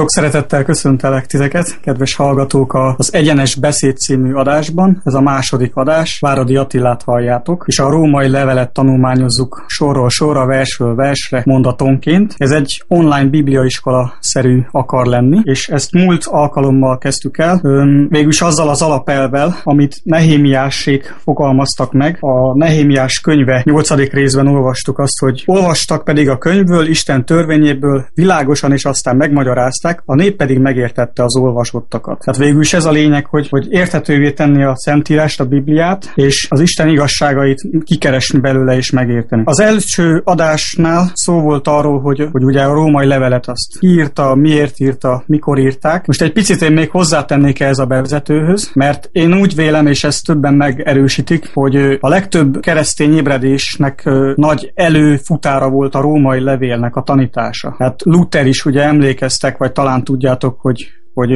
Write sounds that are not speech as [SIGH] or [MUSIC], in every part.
Sok szeretettel köszöntelek titeket, kedves hallgatók, az Egyenes Beszéd című adásban. Ez a második adás, Váradi Attilát halljátok, és a római levelet tanulmányozzuk sorról sorra, versről versre, mondatonként. Ez egy online bibliaiskola szerű akar lenni, és ezt múlt alkalommal kezdtük el, végülis azzal az alapelvel, amit Nehémiássék fogalmaztak meg. A Nehémiás könyve 8. részben olvastuk azt, hogy olvastak pedig a könyvből, Isten törvényéből világosan, és aztán megmagyarázták, a nép pedig megértette az olvasottakat. Tehát végül is ez a lényeg, hogy, hogy érthetővé tenni a Szentírást, a Bibliát, és az Isten igazságait kikeresni belőle és megérteni. Az első adásnál szó volt arról, hogy, hogy ugye a római levelet azt írta, miért írta, mikor írták. Most egy picit én még hozzátennék ehhez a bevezetőhöz, mert én úgy vélem, és ezt többen megerősítik, hogy a legtöbb keresztény ébredésnek nagy előfutára volt a római levélnek a tanítása. Hát Luther is ugye emlékeztek, vagy talán tudjátok, hogy, hogy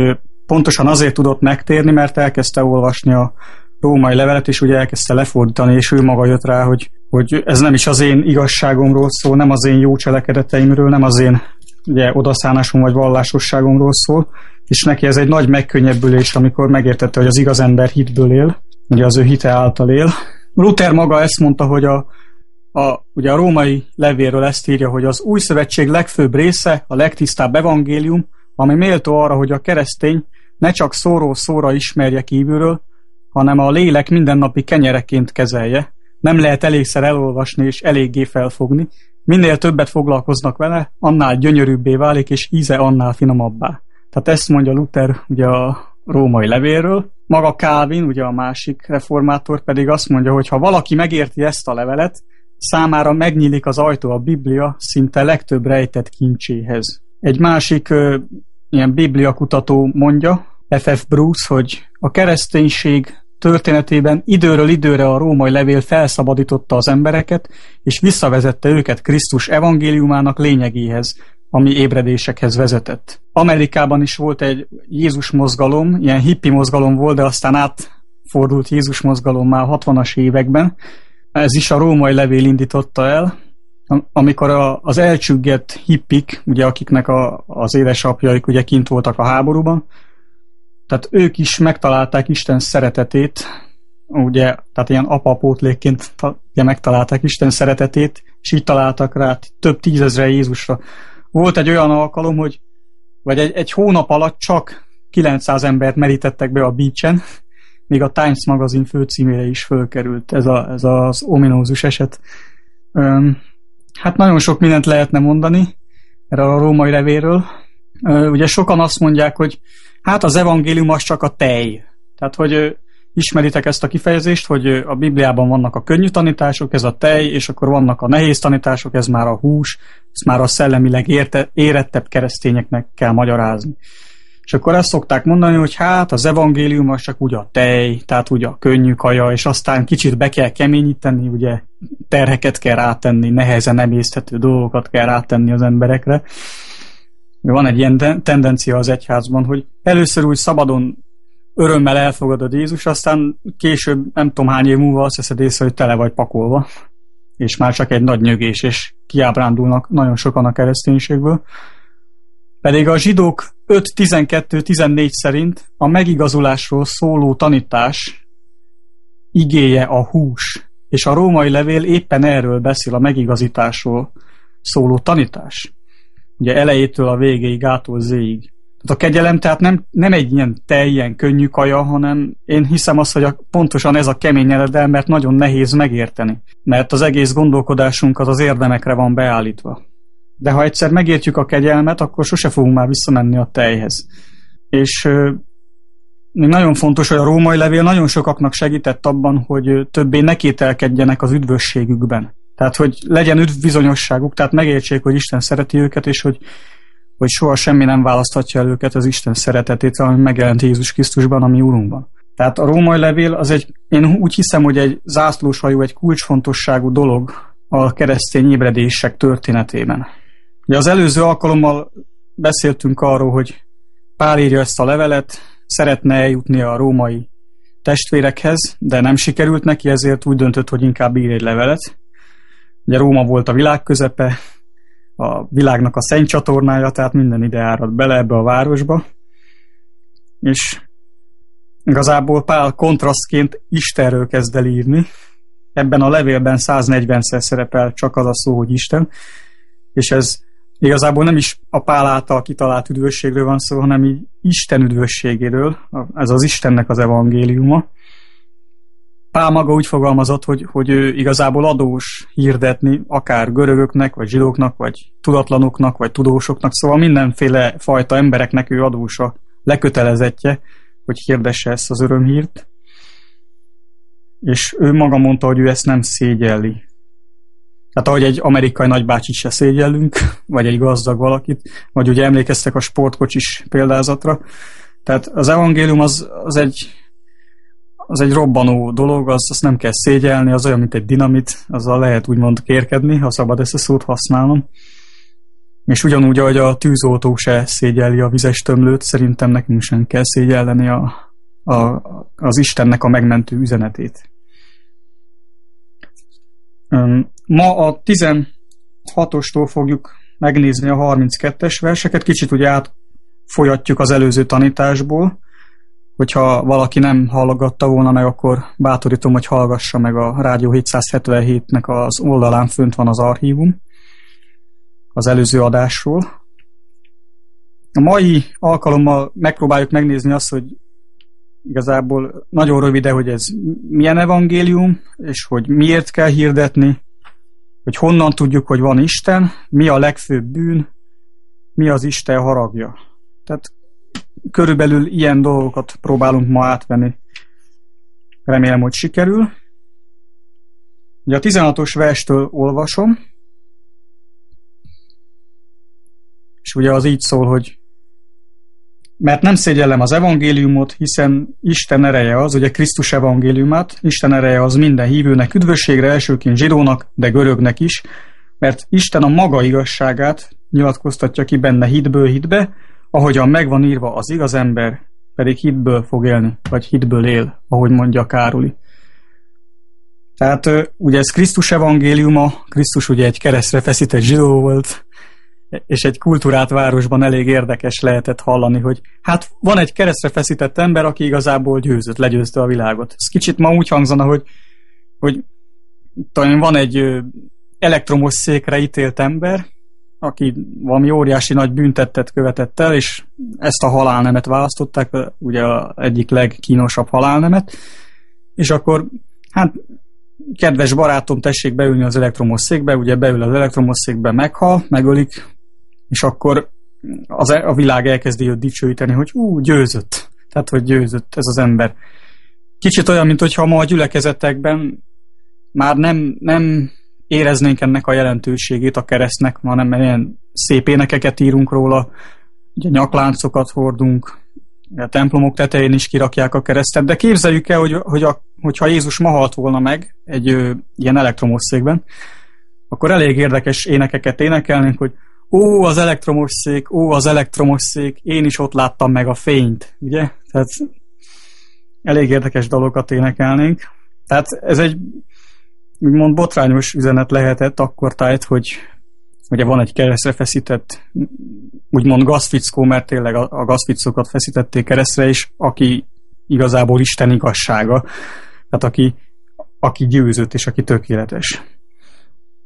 pontosan azért tudott megtérni, mert elkezdte olvasni a római levelet, és ugye elkezdte lefordítani, és ő maga jött rá, hogy, hogy ez nem is az én igazságomról szól, nem az én jó cselekedeteimről, nem az én ugye, odaszánásom vagy vallásosságomról szól, és neki ez egy nagy megkönnyebbülés, amikor megértette, hogy az igaz ember hitből él, ugye az ő hite által él. Luther maga ezt mondta, hogy a, a, ugye a római levéről ezt írja, hogy az új szövetség legfőbb része, a legtisztább evangélium, ami méltó arra, hogy a keresztény ne csak szóról szóra ismerje kívülről, hanem a lélek mindennapi kenyereként kezelje. Nem lehet elégszer elolvasni és eléggé felfogni. Minél többet foglalkoznak vele, annál gyönyörűbbé válik, és íze annál finomabbá. Tehát ezt mondja Luther ugye a római levélről. Maga Calvin, ugye a másik reformátor pedig azt mondja, hogy ha valaki megérti ezt a levelet, számára megnyílik az ajtó a Biblia szinte legtöbb rejtett kincséhez. Egy másik ö, ilyen bibliakutató mondja, F.F. Bruce, hogy a kereszténység történetében időről időre a római levél felszabadította az embereket, és visszavezette őket Krisztus evangéliumának lényegéhez, ami ébredésekhez vezetett. Amerikában is volt egy Jézus mozgalom, ilyen hippi mozgalom volt, de aztán átfordult Jézus mozgalom már 60-as években. Ez is a római levél indította el, amikor a, az elcsüggett hippik, ugye akiknek a, az édesapjaik ugye kint voltak a háborúban, tehát ők is megtalálták Isten szeretetét, ugye, tehát ilyen apapótlékként ugye, megtalálták Isten szeretetét, és így találtak rá több tízezre Jézusra. Volt egy olyan alkalom, hogy vagy egy, egy hónap alatt csak 900 embert merítettek be a beachen, még a Times magazin főcímére is fölkerült ez, a, ez az ominózus eset. Üm, hát nagyon sok mindent lehetne mondani erre a római levéről. Üm, ugye sokan azt mondják, hogy hát az evangélium az csak a tej. Tehát, hogy ismeritek ezt a kifejezést, hogy a Bibliában vannak a könnyű tanítások, ez a tej, és akkor vannak a nehéz tanítások, ez már a hús, ezt már a szellemileg érte, érettebb keresztényeknek kell magyarázni. És akkor ezt szokták mondani, hogy hát az evangélium az csak úgy a tej, tehát ugye a könnyű kaja, és aztán kicsit be kell keményíteni, ugye terheket kell rátenni, nehezen emészthető dolgokat kell rátenni az emberekre. Van egy ilyen tendencia az egyházban, hogy először úgy szabadon örömmel elfogadod Jézus, aztán később, nem tudom hány év múlva azt veszed észre, hogy tele vagy pakolva, és már csak egy nagy nyögés, és kiábrándulnak nagyon sokan a kereszténységből. Pedig a zsidók 5.12-14 szerint a megigazulásról szóló tanítás igéje a hús, és a római levél éppen erről beszél a megigazításról szóló tanítás. Ugye elejétől a végéig, gától zéig. Tehát a kegyelem tehát nem, nem egy ilyen teljesen könnyű kaja, hanem én hiszem azt, hogy a, pontosan ez a kemény eredel, mert nagyon nehéz megérteni. Mert az egész gondolkodásunk az az érdemekre van beállítva. De ha egyszer megértjük a kegyelmet, akkor sose fogunk már visszamenni a tejhez. És még nagyon fontos, hogy a római levél nagyon sokaknak segített abban, hogy többé ne kételkedjenek az üdvösségükben. Tehát, hogy legyen üdvbizonyosságuk, tehát megértsék, hogy Isten szereti őket, és hogy, hogy soha semmi nem választhatja el őket az Isten szeretetét, ami megjelent Jézus Krisztusban, ami Urunkban. Tehát a római levél az egy, én úgy hiszem, hogy egy zászlóshajú, egy kulcsfontosságú dolog a keresztény ébredések történetében. Ugye az előző alkalommal beszéltünk arról, hogy Pál írja ezt a levelet, szeretne eljutni a római testvérekhez, de nem sikerült neki, ezért úgy döntött, hogy inkább ír egy levelet. Ugye Róma volt a világ közepe, a világnak a szent csatornája, tehát minden ide árad bele ebbe a városba. És igazából Pál kontrasztként Istenről kezd el írni. Ebben a levélben 140-szer szerepel csak az a szó, hogy Isten. És ez igazából nem is a Pál által kitalált üdvösségről van szó, hanem így Isten üdvösségéről. Ez az Istennek az evangéliuma. Pál maga úgy fogalmazott, hogy, hogy ő igazából adós hirdetni akár görögöknek, vagy zsidóknak, vagy tudatlanoknak, vagy tudósoknak, szóval mindenféle fajta embereknek ő adós a lekötelezettje, hogy hirdesse ezt az örömhírt. És ő maga mondta, hogy ő ezt nem szégyelli. Tehát ahogy egy amerikai nagybácsit se szégyellünk, [LAUGHS] vagy egy gazdag valakit, vagy ugye emlékeztek a sportkocsis példázatra. Tehát az evangélium az, az egy az egy robbanó dolog, az, azt nem kell szégyelni, az olyan, mint egy dinamit, azzal lehet úgymond kérkedni, ha szabad ezt a szót használnom. És ugyanúgy, ahogy a tűzoltó se szégyelli a vizes tömlőt, szerintem nekünk sem kell szégyelleni a, a, az Istennek a megmentő üzenetét. Ma a 16-ostól fogjuk megnézni a 32-es verseket, kicsit ugye átfolyatjuk az előző tanításból, hogyha valaki nem hallgatta volna meg, akkor bátorítom, hogy hallgassa meg a Rádió 777-nek az oldalán fönt van az archívum az előző adásról. A mai alkalommal megpróbáljuk megnézni azt, hogy igazából nagyon rövide, hogy ez milyen evangélium, és hogy miért kell hirdetni, hogy honnan tudjuk, hogy van Isten, mi a legfőbb bűn, mi az Isten haragja. Tehát körülbelül ilyen dolgokat próbálunk ma átvenni. Remélem, hogy sikerül. Ugye a 16-os verstől olvasom, és ugye az így szól, hogy mert nem szégyellem az evangéliumot, hiszen Isten ereje az, ugye Krisztus evangéliumát, Isten ereje az minden hívőnek üdvösségre, elsőként zsidónak, de görögnek is, mert Isten a maga igazságát nyilatkoztatja ki benne hitből hitbe, ahogyan megvan írva az igaz ember, pedig hitből fog élni, vagy hitből él, ahogy mondja Károli. Tehát ugye ez Krisztus evangéliuma, Krisztus ugye egy keresztre feszített zsidó volt, és egy kultúrát városban elég érdekes lehetett hallani, hogy hát van egy keresztre feszített ember, aki igazából győzött, legyőzte a világot. Ez kicsit ma úgy hangzana, hogy, hogy talán van egy elektromos székre ítélt ember, aki valami óriási nagy büntettet követett el, és ezt a halálnemet választották, ugye a egyik legkínosabb halálnemet, és akkor hát kedves barátom, tessék beülni az elektromos székbe, ugye beül az elektromos székbe, meghal, megölik, és akkor az, e, a világ elkezdi őt dicsőíteni, hogy ú, győzött. Tehát, hogy győzött ez az ember. Kicsit olyan, mint hogyha ma a gyülekezetekben már nem, nem éreznénk ennek a jelentőségét a keresztnek, hanem ilyen szép énekeket írunk róla, ugye nyakláncokat hordunk, a templomok tetején is kirakják a keresztet, de képzeljük el, hogy, hogy a, hogyha Jézus ma halt volna meg egy ö, ilyen elektromos székben, akkor elég érdekes énekeket énekelnénk, hogy ó, az elektromos szék, ó, az elektromos szék, én is ott láttam meg a fényt, ugye? Tehát elég érdekes dolgokat énekelnénk. Tehát ez egy úgymond botrányos üzenet lehetett akkor tájt, hogy ugye van egy keresztre feszített úgymond gazfickó, mert tényleg a, a gazfickokat feszítették keresztre, és aki igazából Isten igazsága, tehát aki, aki győzött és aki tökéletes.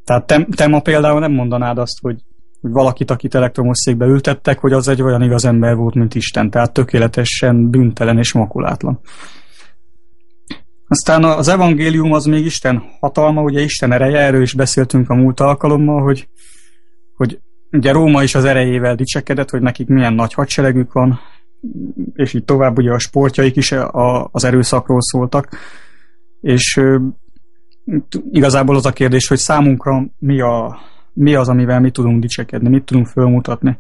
Tehát te, te ma például nem mondanád azt, hogy, hogy valakit, akit elektromos székbe ültettek, hogy az egy olyan igaz ember volt, mint Isten, tehát tökéletesen bűntelen és makulátlan. Aztán az evangélium az még Isten hatalma, ugye Isten ereje, erről is beszéltünk a múlt alkalommal, hogy, hogy ugye Róma is az erejével dicsekedett, hogy nekik milyen nagy hadseregük van, és így tovább ugye a sportjaik is a, az erőszakról szóltak, és igazából az a kérdés, hogy számunkra mi, a, mi az, amivel mi tudunk dicsekedni, mit tudunk fölmutatni.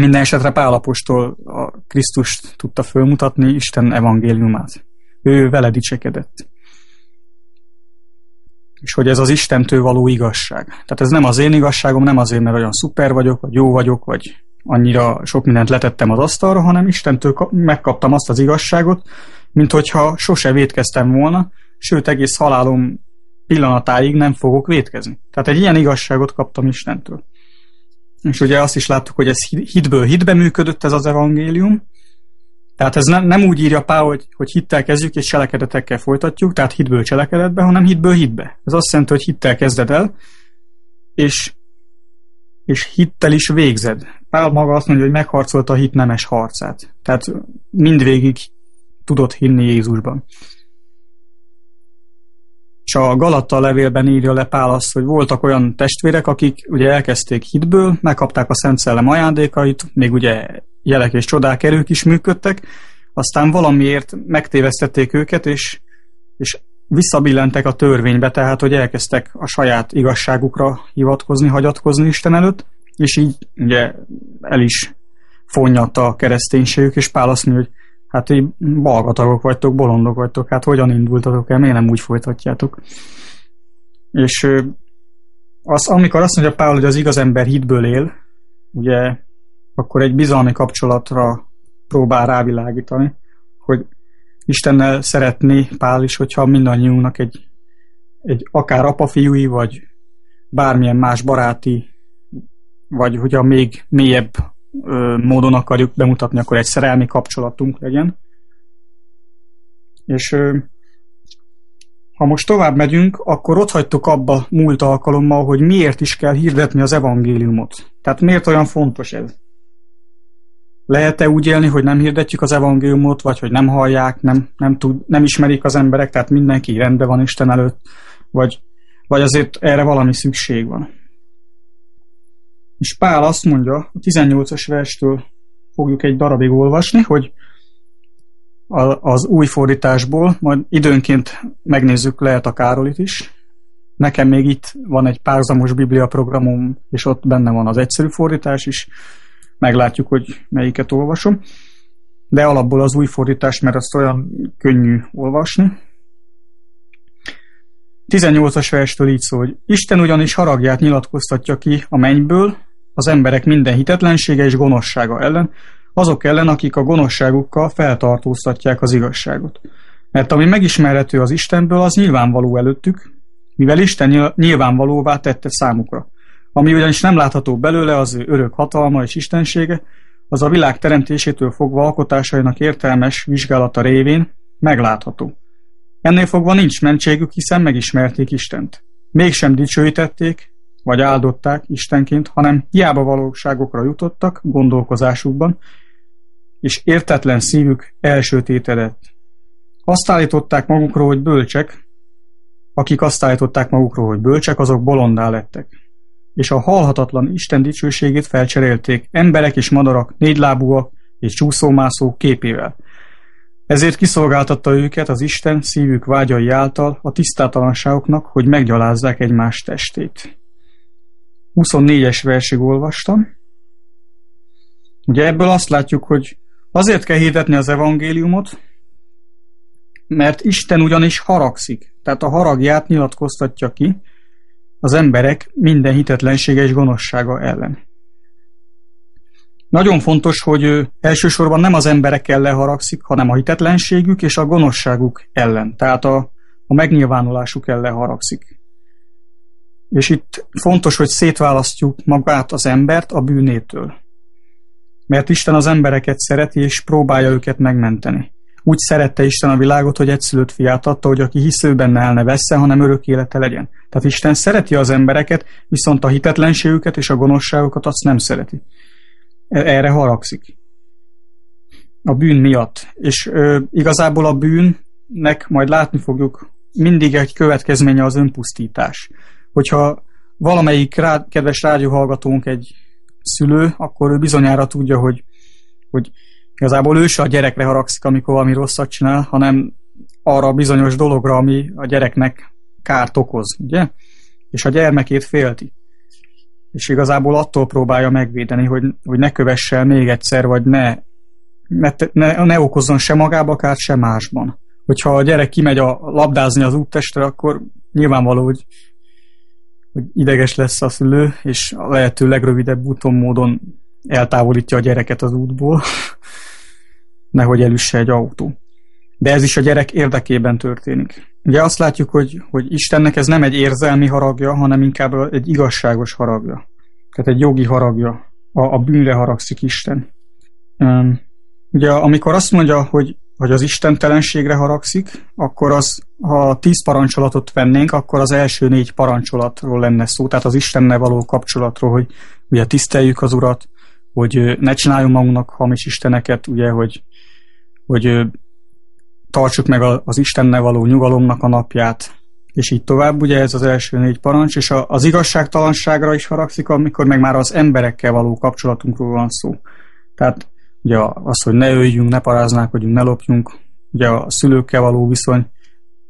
Minden esetre Pálapostól a Krisztust tudta fölmutatni, Isten evangéliumát ő vele dicsekedett. És hogy ez az Istentől való igazság. Tehát ez nem az én igazságom, nem azért, mert olyan szuper vagyok, vagy jó vagyok, vagy annyira sok mindent letettem az asztalra, hanem Istentől megkaptam azt az igazságot, mint hogyha sose védkeztem volna, sőt egész halálom pillanatáig nem fogok vétkezni. Tehát egy ilyen igazságot kaptam Istentől. És ugye azt is láttuk, hogy ez hitből hitbe működött ez az evangélium, tehát ez nem, nem úgy írja Pál, hogy, hogy hittel kezdjük és cselekedetekkel folytatjuk, tehát hitből cselekedetbe, hanem hitből hitbe. Ez azt jelenti, hogy hittel kezded el, és, és hittel is végzed. Pál maga azt mondja, hogy megharcolta a hit nemes harcát. Tehát mindvégig tudott hinni Jézusban. És a Galata levélben írja le Pál azt, hogy voltak olyan testvérek, akik ugye elkezdték hitből, megkapták a Szent Szellem ajándékait, még ugye jelek és csodák erők is működtek, aztán valamiért megtévesztették őket, és, és visszabillentek a törvénybe, tehát hogy elkezdtek a saját igazságukra hivatkozni, hagyatkozni Isten előtt, és így ugye el is fonnyatta a kereszténységük, és Pál azt mondja, hogy hát így balgatagok vagytok, bolondok vagytok, hát hogyan indultatok el, miért nem úgy folytatjátok. És az, amikor azt mondja Pál, hogy az igaz ember hitből él, ugye akkor egy bizalmi kapcsolatra próbál rávilágítani, hogy Istennel szeretné Pál is, hogyha mindannyiunknak egy, egy akár apafiúi, vagy bármilyen más baráti, vagy hogyha még mélyebb módon akarjuk bemutatni, akkor egy szerelmi kapcsolatunk legyen. És ha most tovább megyünk, akkor ott hagytuk abba múlt alkalommal, hogy miért is kell hirdetni az evangéliumot. Tehát miért olyan fontos ez? Lehet-e úgy élni, hogy nem hirdetjük az evangéliumot, vagy hogy nem hallják, nem, nem, tud, nem ismerik az emberek, tehát mindenki rendben van Isten előtt, vagy, vagy azért erre valami szükség van. És Pál azt mondja, a 18-as verstől fogjuk egy darabig olvasni, hogy az új fordításból, majd időnként megnézzük, lehet a Károlit is. Nekem még itt van egy párzamos biblia programom, és ott benne van az egyszerű fordítás is. Meglátjuk, hogy melyiket olvasom. De alapból az új fordítás, mert azt olyan könnyű olvasni. 18-as verstől így szól, hogy Isten ugyanis haragját nyilatkoztatja ki a mennyből, az emberek minden hitetlensége és gonoszsága ellen, azok ellen, akik a gonoszságukkal feltartóztatják az igazságot. Mert ami megismerhető az Istenből, az nyilvánvaló előttük, mivel Isten nyilvánvalóvá tette számukra. Ami ugyanis nem látható belőle az ő örök hatalma és istensége, az a világ teremtésétől fogva alkotásainak értelmes vizsgálata révén meglátható. Ennél fogva nincs mentségük, hiszen megismerték Istent. Mégsem dicsőítették, vagy áldották Istenként, hanem hiába valóságokra jutottak gondolkozásukban, és értetlen szívük elsötétedett. Azt állították magukról, hogy bölcsek, akik azt állították magukról, hogy bölcsek, azok bolondá lettek. És a halhatatlan Isten dicsőségét felcserélték emberek és madarak, négylábúak és csúszómászók képével. Ezért kiszolgáltatta őket az Isten szívük vágyai által a tisztátalanságoknak, hogy meggyalázzák egymás testét. 24-es versig olvastam. Ugye ebből azt látjuk, hogy azért kell hirdetni az evangéliumot, mert Isten ugyanis haragszik, tehát a haragját nyilatkoztatja ki az emberek minden hitetlensége és gonoszsága ellen. Nagyon fontos, hogy elsősorban nem az emberek ellen haragszik, hanem a hitetlenségük és a gonoszságuk ellen, tehát a, a megnyilvánulásuk ellen haragszik. És itt fontos, hogy szétválasztjuk magát az embert a bűnétől. Mert Isten az embereket szereti, és próbálja őket megmenteni. Úgy szerette Isten a világot, hogy egyszülött fiát adta, hogy aki hisző benne el ne vessze, hanem örök élete legyen. Tehát Isten szereti az embereket, viszont a hitetlenségüket és a gonoszságokat azt nem szereti. Erre haragszik. A bűn miatt. És ö, igazából a bűnnek, majd látni fogjuk, mindig egy következménye az önpusztítás hogyha valamelyik rád, kedves rádióhallgatónk egy szülő, akkor ő bizonyára tudja, hogy, hogy igazából ő se a gyerekre haragszik, amikor valami rosszat csinál, hanem arra a bizonyos dologra, ami a gyereknek kárt okoz, ugye? És a gyermekét félti. És igazából attól próbálja megvédeni, hogy, hogy ne kövesse még egyszer, vagy ne, ne, ne, ne okozzon se magába kárt, se másban. Hogyha a gyerek kimegy a labdázni az úttestre, akkor nyilvánvaló, hogy hogy ideges lesz a szülő, és a lehető legrövidebb úton módon eltávolítja a gyereket az útból, [LAUGHS] nehogy elüsse egy autó. De ez is a gyerek érdekében történik. Ugye azt látjuk, hogy, hogy Istennek ez nem egy érzelmi haragja, hanem inkább egy igazságos haragja. Tehát egy jogi haragja. A, a bűnre haragszik Isten. Ugye amikor azt mondja, hogy, hogy az istentelenségre haragszik, akkor az, ha tíz parancsolatot vennénk, akkor az első négy parancsolatról lenne szó, tehát az Istennel való kapcsolatról, hogy ugye tiszteljük az Urat, hogy ne csináljunk magunknak hamis isteneket, ugye, hogy, hogy tartsuk meg az Istennel való nyugalomnak a napját, és így tovább, ugye ez az első négy parancs, és az igazságtalanságra is haragszik, amikor meg már az emberekkel való kapcsolatunkról van szó. Tehát ugye az, hogy ne öljünk, ne paráználkodjunk, ne lopjunk, ugye a szülőkkel való viszony,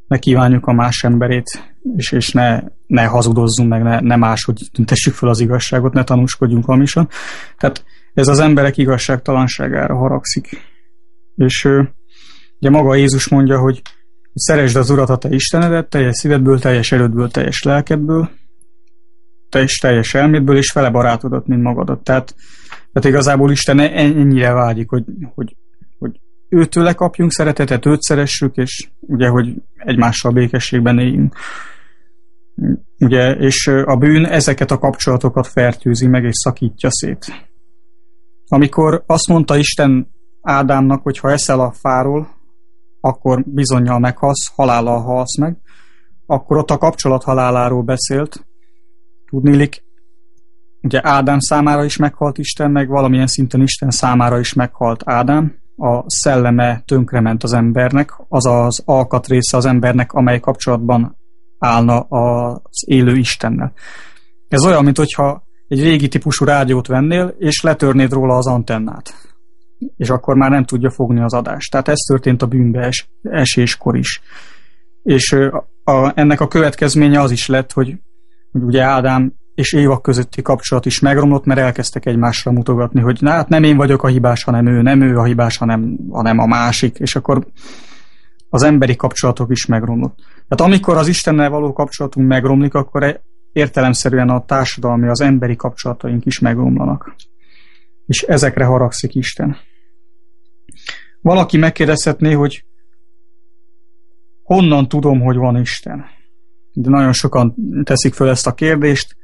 ne kívánjuk a más emberét, és, és ne, ne hazudozzunk meg, ne, ne máshogy tüntessük fel az igazságot, ne tanúskodjunk hamisan. Tehát ez az emberek igazságtalanságára haragszik. És ugye maga Jézus mondja, hogy szeresd az Urat a te Istenedet, teljes szívedből, teljes erődből, teljes lelkedből, teljes, teljes elmédből, és fele barátodat, mint magadat. Tehát, tehát igazából Isten e- ennyire vágyik, hogy, hogy, hogy őtőle kapjunk szeretetet, őt szeressük, és ugye, hogy egymással békességben éljünk. Ugye, és a bűn ezeket a kapcsolatokat fertőzi meg, és szakítja szét. Amikor azt mondta Isten Ádámnak, hogy ha eszel a fáról, akkor bizonyal meghalsz, halállal halsz meg, akkor ott a kapcsolat haláláról beszélt. Tudnélik, ugye Ádám számára is meghalt Isten, meg valamilyen szinten Isten számára is meghalt Ádám. A szelleme tönkrement az embernek, az az alkatrésze az embernek, amely kapcsolatban állna az élő Istennel. Ez olyan, mintha egy régi típusú rádiót vennél, és letörnéd róla az antennát. És akkor már nem tudja fogni az adást. Tehát ez történt a bűnbees eséskor is. És a, a, ennek a következménye az is lett, hogy, hogy ugye Ádám és Éva közötti kapcsolat is megromlott, mert elkezdtek egymásra mutogatni, hogy na, hát nem én vagyok a hibás, hanem ő, nem ő a hibás, hanem, hanem a másik, és akkor az emberi kapcsolatok is megromlott. Tehát amikor az Istennel való kapcsolatunk megromlik, akkor e- értelemszerűen a társadalmi, az emberi kapcsolataink is megromlanak. És ezekre haragszik Isten. Valaki megkérdezhetné, hogy honnan tudom, hogy van Isten? De nagyon sokan teszik föl ezt a kérdést,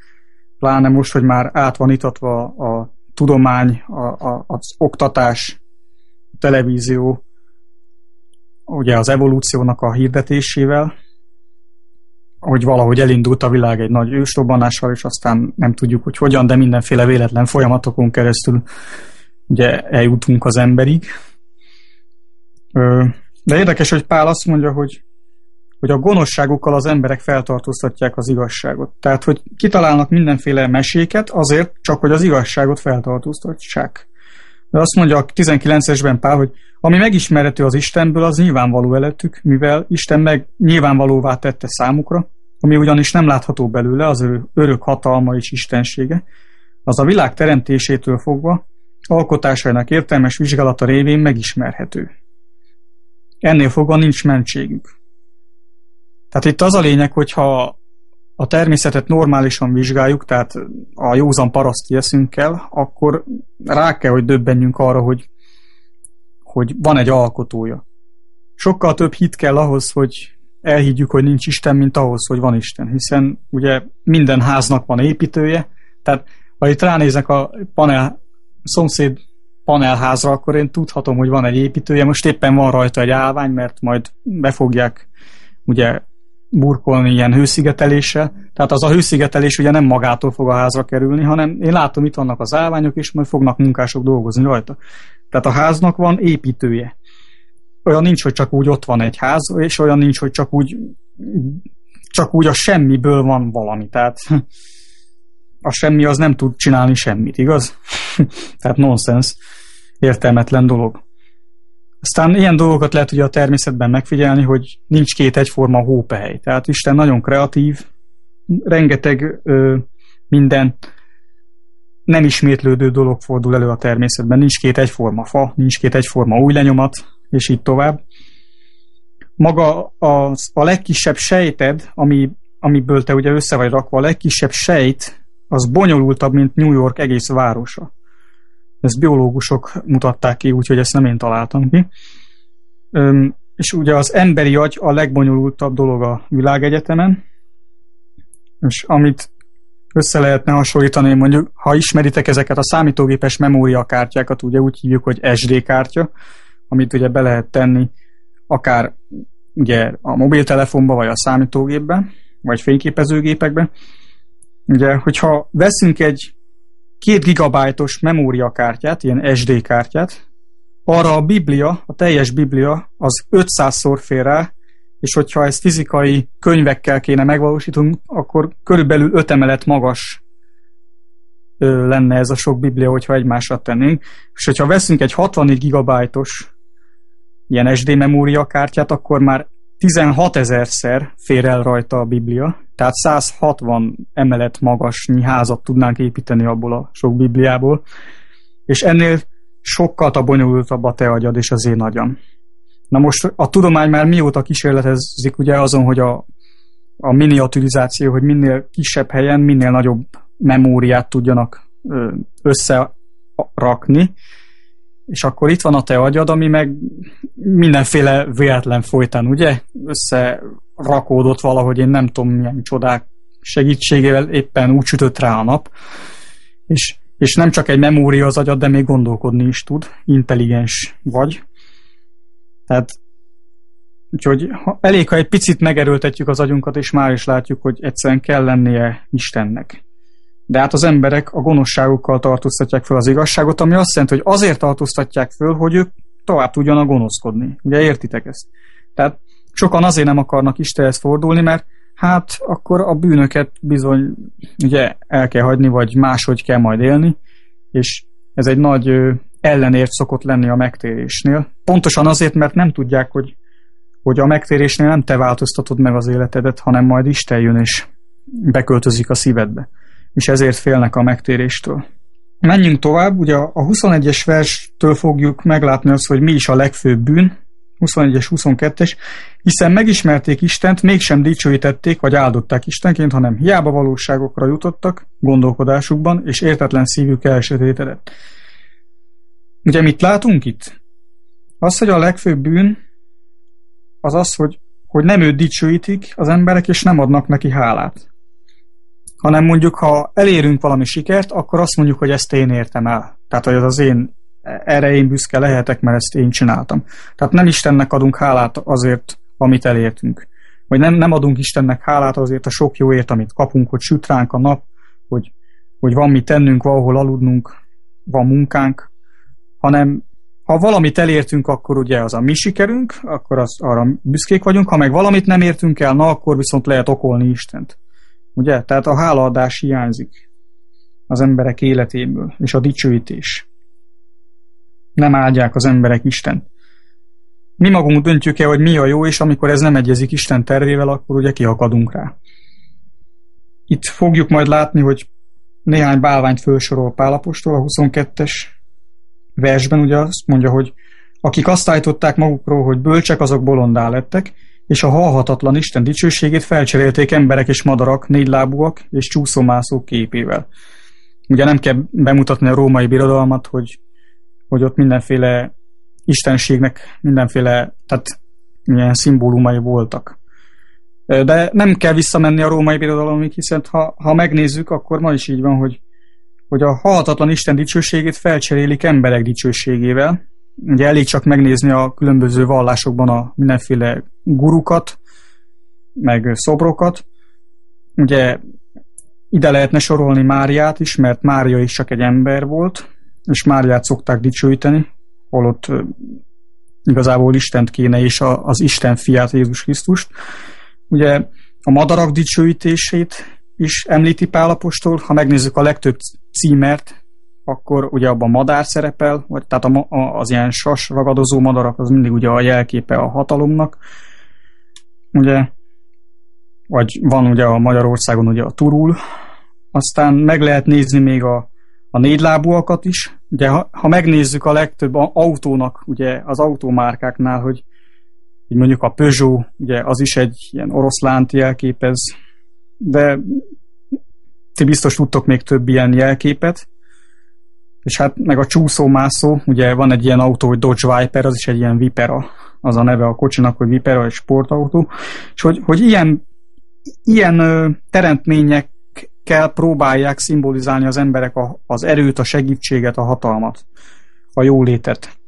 pláne most, hogy már át van itatva a tudomány, a, a, az oktatás, a televízió, ugye az evolúciónak a hirdetésével, hogy valahogy elindult a világ egy nagy ősrobbanással, és aztán nem tudjuk, hogy hogyan, de mindenféle véletlen folyamatokon keresztül ugye eljutunk az emberig. De érdekes, hogy Pál azt mondja, hogy, hogy a gonoszságukkal az emberek feltartóztatják az igazságot. Tehát, hogy kitalálnak mindenféle meséket azért, csak hogy az igazságot feltartóztatják. De azt mondja a 19-esben Pál, hogy ami megismerhető az Istenből, az nyilvánvaló elettük, mivel Isten meg nyilvánvalóvá tette számukra, ami ugyanis nem látható belőle, az örök hatalma és istensége, az a világ teremtésétől fogva alkotásainak értelmes vizsgálata révén megismerhető. Ennél fogva nincs mentségük. Tehát itt az a lényeg, hogyha a természetet normálisan vizsgáljuk, tehát a józan paraszti eszünkkel, akkor rá kell, hogy döbbenjünk arra, hogy, hogy van egy alkotója. Sokkal több hit kell ahhoz, hogy elhiggyük, hogy nincs Isten, mint ahhoz, hogy van Isten. Hiszen ugye minden háznak van építője, tehát ha itt ránézek a panel, szomszéd panelházra, akkor én tudhatom, hogy van egy építője. Most éppen van rajta egy állvány, mert majd be fogják ugye burkolni ilyen hőszigeteléssel. Tehát az a hőszigetelés ugye nem magától fog a házra kerülni, hanem én látom, itt vannak az állványok, és majd fognak munkások dolgozni rajta. Tehát a háznak van építője. Olyan nincs, hogy csak úgy ott van egy ház, és olyan nincs, hogy csak úgy csak úgy a semmiből van valami. Tehát [LAUGHS] a semmi az nem tud csinálni semmit, igaz? [LAUGHS] Tehát nonsens, értelmetlen dolog. Aztán ilyen dolgokat lehet ugye a természetben megfigyelni, hogy nincs két egyforma hópehely. Tehát Isten nagyon kreatív, rengeteg ö, minden nem ismétlődő dolog fordul elő a természetben. Nincs két egyforma fa, nincs két egyforma új lenyomat, és így tovább. Maga a, a legkisebb sejted, ami, amiből te ugye össze vagy rakva, a legkisebb sejt, az bonyolultabb, mint New York egész városa. Ezt biológusok mutatták ki, úgyhogy ezt nem én találtam ki. Üm, és ugye az emberi agy a legbonyolultabb dolog a világegyetemen, és amit össze lehetne hasonlítani, mondjuk, ha ismeritek ezeket a számítógépes memóriakártyákat, ugye úgy hívjuk, hogy SD kártya, amit ugye be lehet tenni akár ugye a mobiltelefonba, vagy a számítógépbe, vagy fényképezőgépekbe. Ugye, hogyha veszünk egy két gigabájtos memóriakártyát, ilyen SD kártyát, arra a Biblia, a teljes Biblia az 500-szor fér rá, és hogyha ezt fizikai könyvekkel kéne megvalósítunk, akkor körülbelül 5 emelet magas lenne ez a sok Biblia, hogyha egymásra tennénk. És hogyha veszünk egy 64 gigabájtos ilyen SD memóriakártyát, akkor már 16 ezerszer fér el rajta a Biblia, tehát 160 emelet magasnyi házat tudnánk építeni abból a sok Bibliából, és ennél sokkal a bonyolultabb a te agyad és az én agyam. Na most a tudomány már mióta kísérletezik ugye azon, hogy a, a miniaturizáció, hogy minél kisebb helyen, minél nagyobb memóriát tudjanak összerakni, és akkor itt van a te agyad, ami meg mindenféle véletlen folytán, ugye? Összerakódott valahogy, én nem tudom milyen csodák segítségével éppen úgy sütött rá a nap, és, és nem csak egy memória az agyad, de még gondolkodni is tud, intelligens vagy. Tehát Úgyhogy ha, elég, ha egy picit megerőltetjük az agyunkat, és már is látjuk, hogy egyszerűen kell lennie Istennek. De hát az emberek a gonoszságukkal tartóztatják föl az igazságot, ami azt jelenti, hogy azért tartóztatják föl, hogy ők tovább tudjanak gonoszkodni. Ugye értitek ezt? Tehát sokan azért nem akarnak Istenhez fordulni, mert hát akkor a bűnöket bizony ugye el kell hagyni, vagy máshogy kell majd élni, és ez egy nagy ellenért szokott lenni a megtérésnél. Pontosan azért, mert nem tudják, hogy, hogy a megtérésnél nem te változtatod meg az életedet, hanem majd Isten jön és beköltözik a szívedbe és ezért félnek a megtéréstől. Menjünk tovább, ugye a 21-es verstől fogjuk meglátni azt, hogy mi is a legfőbb bűn, 21-es, 22-es, hiszen megismerték Istent, mégsem dicsőítették vagy áldották Istenként, hanem hiába valóságokra jutottak gondolkodásukban, és értetlen szívük elsötétedett. Ugye mit látunk itt? Az, hogy a legfőbb bűn az az, hogy, hogy nem őt dicsőítik az emberek, és nem adnak neki hálát hanem mondjuk, ha elérünk valami sikert, akkor azt mondjuk, hogy ezt én értem el. Tehát, hogy az az én, erre én büszke lehetek, mert ezt én csináltam. Tehát nem Istennek adunk hálát azért, amit elértünk. Vagy nem, nem adunk Istennek hálát azért a sok jóért, amit kapunk, hogy süt ránk a nap, hogy, hogy van mit tennünk, valahol aludnunk, van munkánk, hanem ha valamit elértünk, akkor ugye az a mi sikerünk, akkor az, arra büszkék vagyunk, ha meg valamit nem értünk el, na akkor viszont lehet okolni Istent. Ugye? Tehát a hálaadás hiányzik az emberek életéből, és a dicsőítés. Nem áldják az emberek Isten. Mi magunk döntjük el, hogy mi a jó, és amikor ez nem egyezik Isten tervével, akkor ugye kiakadunk rá. Itt fogjuk majd látni, hogy néhány bálványt felsorol Pálapostól a 22-es versben, ugye azt mondja, hogy akik azt állították magukról, hogy bölcsek, azok bolondá lettek, és a halhatatlan Isten dicsőségét felcserélték emberek és madarak, négylábúak és csúszómászók képével. Ugye nem kell bemutatni a római birodalmat, hogy, hogy ott mindenféle istenségnek mindenféle, tehát milyen szimbólumai voltak. De nem kell visszamenni a római birodalomig, hiszen ha, ha megnézzük, akkor ma is így van, hogy, hogy a halhatatlan Isten dicsőségét felcserélik emberek dicsőségével, Ugye elég csak megnézni a különböző vallásokban a mindenféle gurukat, meg szobrokat. Ugye ide lehetne sorolni Máriát is, mert Mária is csak egy ember volt, és Máriát szokták dicsőíteni, holott igazából Istent kéne, és az Isten fiát, Jézus Krisztust. Ugye a madarak dicsőítését is említi Pálapostól, ha megnézzük a legtöbb címert, akkor ugye abban madár szerepel, vagy tehát a, a, az ilyen sas ragadozó madarak az mindig ugye a jelképe a hatalomnak, ugye, vagy van ugye a Magyarországon ugye a turul, aztán meg lehet nézni még a, a négylábúakat is, ugye ha, ha megnézzük a legtöbb autónak, ugye az automárkáknál, hogy így mondjuk a Peugeot, ugye az is egy ilyen oroszlánt jelképez, de ti biztos tudtok még több ilyen jelképet, és hát meg a csúszó-mászó, ugye van egy ilyen autó, hogy Dodge Viper, az is egy ilyen Vipera az a neve a kocsinak, hogy Vipera egy sportautó, és hogy, hogy ilyen, ilyen teremtményekkel próbálják szimbolizálni az emberek a, az erőt, a segítséget, a hatalmat, a jólétet.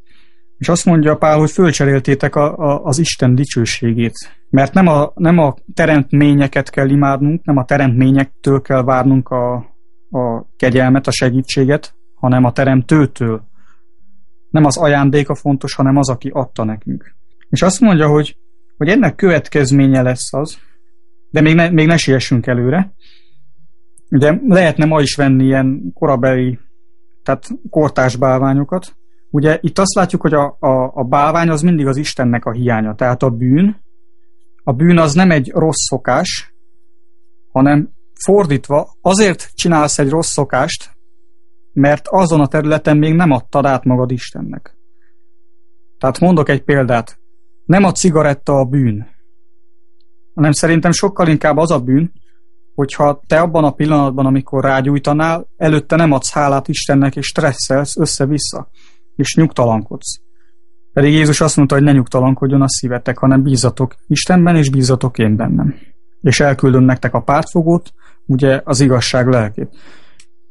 És azt mondja Pál, hogy fölcseréltétek a, a, az Isten dicsőségét. Mert nem a, nem a teremtményeket kell imádnunk, nem a teremtményektől kell várnunk a, a kegyelmet, a segítséget, hanem a teremtőtől. Nem az ajándéka fontos, hanem az, aki adta nekünk. És azt mondja, hogy, hogy ennek következménye lesz az, de még ne, még ne siessünk előre. Ugye lehetne ma is venni ilyen korabeli, tehát kortás bálványokat, Ugye itt azt látjuk, hogy a, a, a bálvány az mindig az Istennek a hiánya, tehát a bűn. A bűn az nem egy rossz szokás, hanem fordítva, azért csinálsz egy rossz szokást, mert azon a területen még nem adtad át magad Istennek. Tehát mondok egy példát. Nem a cigaretta a bűn, hanem szerintem sokkal inkább az a bűn, hogyha te abban a pillanatban, amikor rágyújtanál, előtte nem adsz hálát Istennek, és stresszelsz össze-vissza és nyugtalankodsz. Pedig Jézus azt mondta, hogy ne nyugtalankodjon a szívetek, hanem bízatok Istenben, és bízatok én bennem. És elküldöm nektek a pártfogót, ugye az igazság lelkét.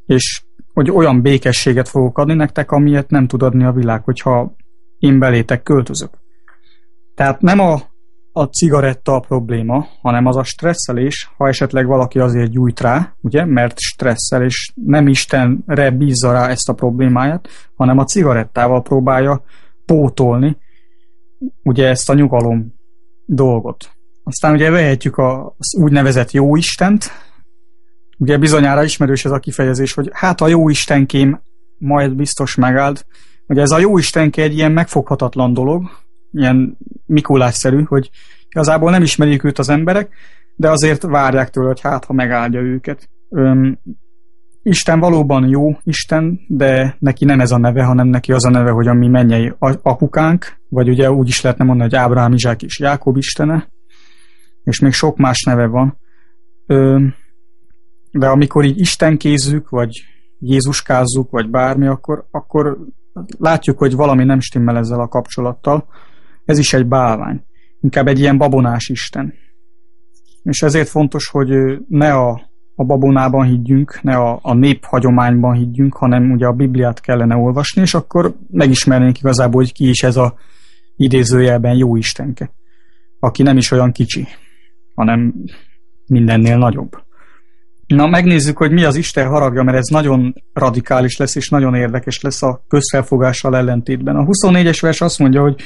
És hogy olyan békességet fogok adni nektek, amilyet nem tud adni a világ, hogyha én belétek költözök. Tehát nem a, a cigaretta a probléma, hanem az a stresszelés, ha esetleg valaki azért gyújt rá, ugye, mert stresszel, és nem Istenre bízza rá ezt a problémáját, hanem a cigarettával próbálja pótolni, ugye ezt a nyugalom dolgot. Aztán ugye vehetjük az úgynevezett jóistent, ugye bizonyára ismerős ez a kifejezés, hogy hát a jóistenkém majd biztos megáld. Ugye ez a jóistenke egy ilyen megfoghatatlan dolog, ilyen Mikulásszerű, hogy igazából nem ismerik őt az emberek, de azért várják tőle, hogy hát, ha megáldja őket. Öm, Isten valóban jó Isten, de neki nem ez a neve, hanem neki az a neve, hogy a mi mennyei apukánk, vagy ugye úgy is lehetne mondani, hogy Ábrám, Izsák és Jákob istene, és még sok más neve van. Öm, de amikor így Isten kézzük, vagy Jézuskázzuk, vagy bármi, akkor, akkor látjuk, hogy valami nem stimmel ezzel a kapcsolattal. Ez is egy bálvány. Inkább egy ilyen babonás Isten. És ezért fontos, hogy ne a, a babonában higgyünk, ne a, a néphagyományban higgyünk, hanem ugye a Bibliát kellene olvasni, és akkor megismernénk igazából, hogy ki is ez a idézőjelben jó Istenke, aki nem is olyan kicsi, hanem mindennél nagyobb. Na, megnézzük, hogy mi az Isten haragja, mert ez nagyon radikális lesz, és nagyon érdekes lesz a közfelfogással ellentétben. A 24-es vers azt mondja, hogy,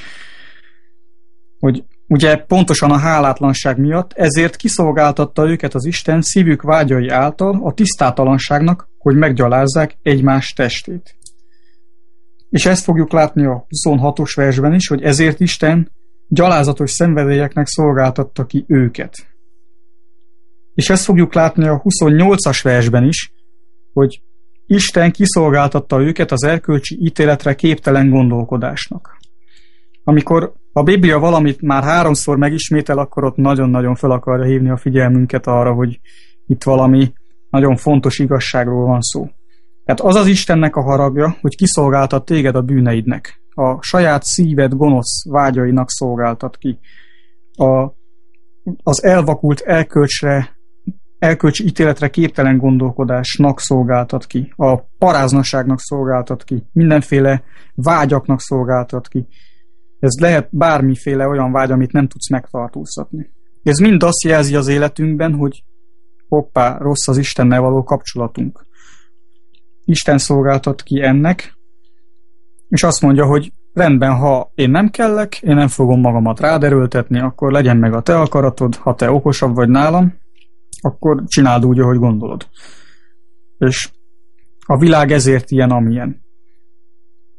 hogy ugye pontosan a hálátlanság miatt, ezért kiszolgáltatta őket az Isten szívük vágyai által a tisztátalanságnak, hogy meggyalázzák egymás testét. És ezt fogjuk látni a 26-os versben is, hogy ezért Isten gyalázatos szenvedélyeknek szolgáltatta ki őket. És ezt fogjuk látni a 28-as versben is, hogy Isten kiszolgáltatta őket az erkölcsi ítéletre képtelen gondolkodásnak. Amikor a Biblia valamit már háromszor megismétel, akkor ott nagyon-nagyon fel akarja hívni a figyelmünket arra, hogy itt valami nagyon fontos igazságról van szó. Tehát az az Istennek a haragja, hogy kiszolgáltat téged a bűneidnek. A saját szíved gonosz vágyainak szolgáltat ki. A, az elvakult elkölcsre elkölcsi ítéletre képtelen gondolkodásnak szolgáltat ki, a paráznasságnak szolgáltat ki, mindenféle vágyaknak szolgáltat ki. Ez lehet bármiféle olyan vágy, amit nem tudsz megtartóztatni. Ez mind azt jelzi az életünkben, hogy hoppá, rossz az Istennel való kapcsolatunk. Isten szolgáltat ki ennek, és azt mondja, hogy rendben, ha én nem kellek, én nem fogom magamat ráderőltetni, akkor legyen meg a te akaratod, ha te okosabb vagy nálam, akkor csináld úgy, ahogy gondolod. És a világ ezért ilyen, amilyen.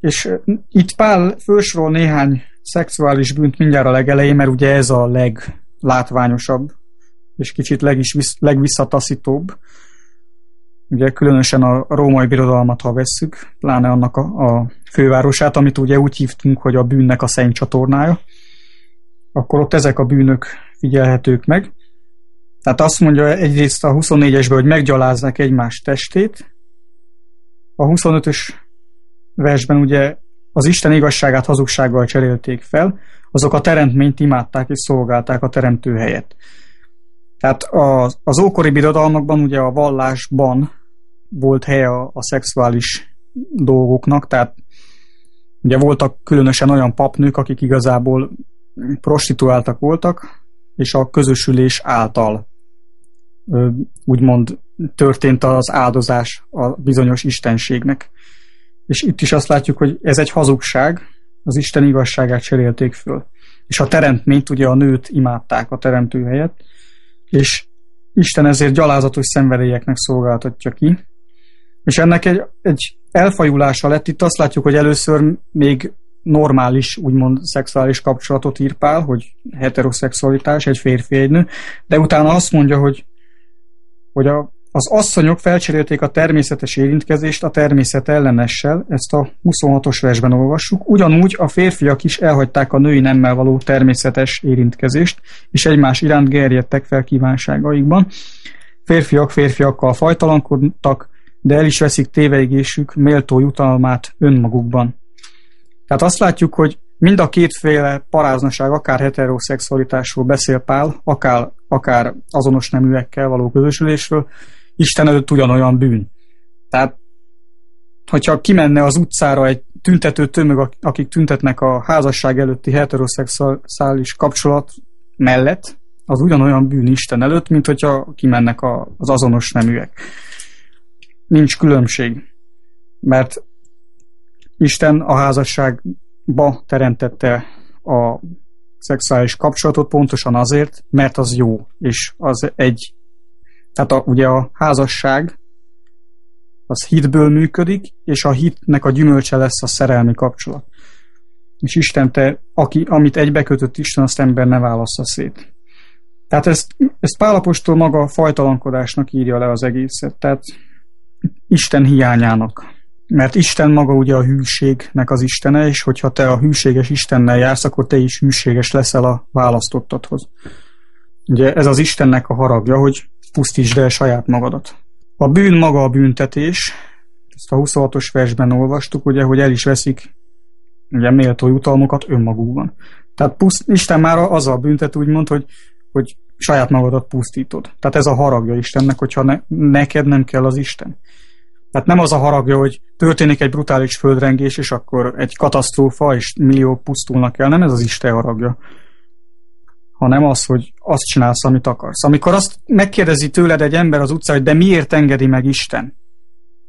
És itt Pál fősorol néhány szexuális bűnt mindjárt a legelején, mert ugye ez a leglátványosabb, és kicsit legis, legvisszataszítóbb. Ugye különösen a római birodalmat, ha vesszük, pláne annak a, a fővárosát, amit ugye úgy hívtunk, hogy a bűnnek a szenny csatornája, akkor ott ezek a bűnök figyelhetők meg. Tehát azt mondja egyrészt a 24-esben, hogy meggyalázzák egymás testét, a 25-ös versben ugye az Isten igazságát hazugsággal cserélték fel, azok a teremtményt imádták és szolgálták a teremtő helyet. Tehát az, az ókori birodalmakban ugye a vallásban volt helye a, a szexuális dolgoknak, tehát ugye voltak különösen olyan papnők, akik igazából prostituáltak voltak, és a közösülés által úgymond történt az áldozás a bizonyos istenségnek. És itt is azt látjuk, hogy ez egy hazugság, az Isten igazságát cserélték föl. És a teremtményt, ugye a nőt imádták a teremtő helyett, és Isten ezért gyalázatos szenvedélyeknek szolgáltatja ki. És ennek egy, egy elfajulása lett. Itt azt látjuk, hogy először még normális, úgymond szexuális kapcsolatot ír Pál, hogy heteroszexualitás, egy férfi, egy nő, de utána azt mondja, hogy, hogy a, az asszonyok felcserélték a természetes érintkezést a természet ellenessel, ezt a 26-os versben olvassuk, ugyanúgy a férfiak is elhagyták a női nemmel való természetes érintkezést, és egymás iránt gerjedtek fel kívánságaikban. Férfiak férfiakkal fajtalankodtak, de el is veszik téveigésük méltó jutalmát önmagukban. Tehát azt látjuk, hogy mind a kétféle paráznaság, akár heteroszexualitásról beszél Pál, akár, akár azonos neműekkel való közösülésről, Isten előtt ugyanolyan bűn. Tehát, hogyha kimenne az utcára egy tüntető tömeg, akik tüntetnek a házasság előtti heteroszexuális kapcsolat mellett, az ugyanolyan bűn Isten előtt, mint hogyha kimennek az azonos neműek. Nincs különbség, mert Isten a házasságba teremtette a szexuális kapcsolatot pontosan azért, mert az jó, és az egy, tehát a, ugye a házasság az hitből működik, és a hitnek a gyümölcse lesz a szerelmi kapcsolat. És Isten te, aki, amit egybekötött Isten, azt ember ne válassza szét. Tehát ezt, ezt Pálapostól maga fajtalankodásnak írja le az egészet, tehát Isten hiányának mert Isten maga ugye a hűségnek az Istene, és hogyha te a hűséges Istennel jársz, akkor te is hűséges leszel a választottadhoz. Ugye ez az Istennek a haragja, hogy pusztítsd el saját magadat. A bűn maga a büntetés, ezt a 26-os versben olvastuk, ugye, hogy el is veszik ugye, méltó jutalmokat önmagukban. Tehát puszt, Isten már az a büntet úgymond, hogy, hogy saját magadat pusztítod. Tehát ez a haragja Istennek, hogyha ne, neked nem kell az Isten. Tehát nem az a haragja, hogy történik egy brutális földrengés, és akkor egy katasztrófa, és milliók pusztulnak el. Nem ez az Isten haragja. Hanem az, hogy azt csinálsz, amit akarsz. Amikor azt megkérdezi tőled egy ember az utcán, hogy de miért engedi meg Isten?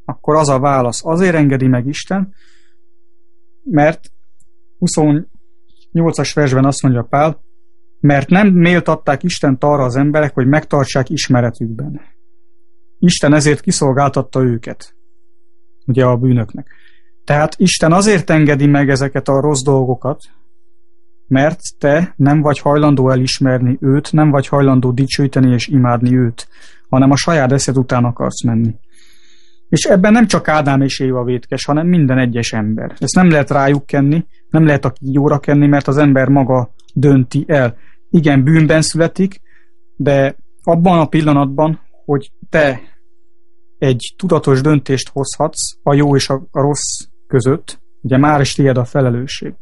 Akkor az a válasz, azért engedi meg Isten, mert 28-as versben azt mondja Pál, mert nem méltatták Istent arra az emberek, hogy megtartsák ismeretükben. Isten ezért kiszolgáltatta őket, ugye a bűnöknek. Tehát Isten azért engedi meg ezeket a rossz dolgokat, mert te nem vagy hajlandó elismerni őt, nem vagy hajlandó dicsőíteni és imádni őt, hanem a saját eszed után akarsz menni. És ebben nem csak Ádám és Éva vétkes, hanem minden egyes ember. Ezt nem lehet rájuk kenni, nem lehet a kígyóra kenni, mert az ember maga dönti el. Igen, bűnben születik, de abban a pillanatban, hogy te egy tudatos döntést hozhatsz a jó és a rossz között, ugye már is tiéd a felelősség.